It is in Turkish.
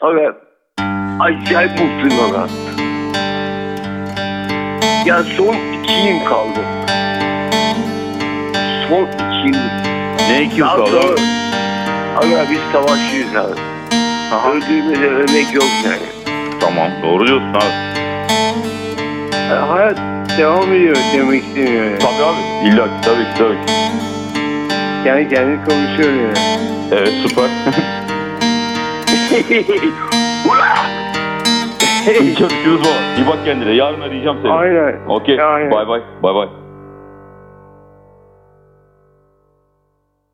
Aga acayip mutluyum aga. Ya son iki yıl kaldı. Son iki yıl. Ne iki yıl Daha kaldı? sonra- Aga biz savaşçıyız abi. Aha. Öldüğümüzde ölmek yok yani. Tamam doğru diyorsun abi. Yani hayat devam ediyor demek istemiyor yani. Tabii abi. İlla ki tabii ki tabii ki. Kendi kendine konuşuyor yani. Evet süper. Görüşürüz baba. İyi bak kendine. Yarın arayacağım seni. Aynen. Okey. Aynen. Bay bay. Bay bay.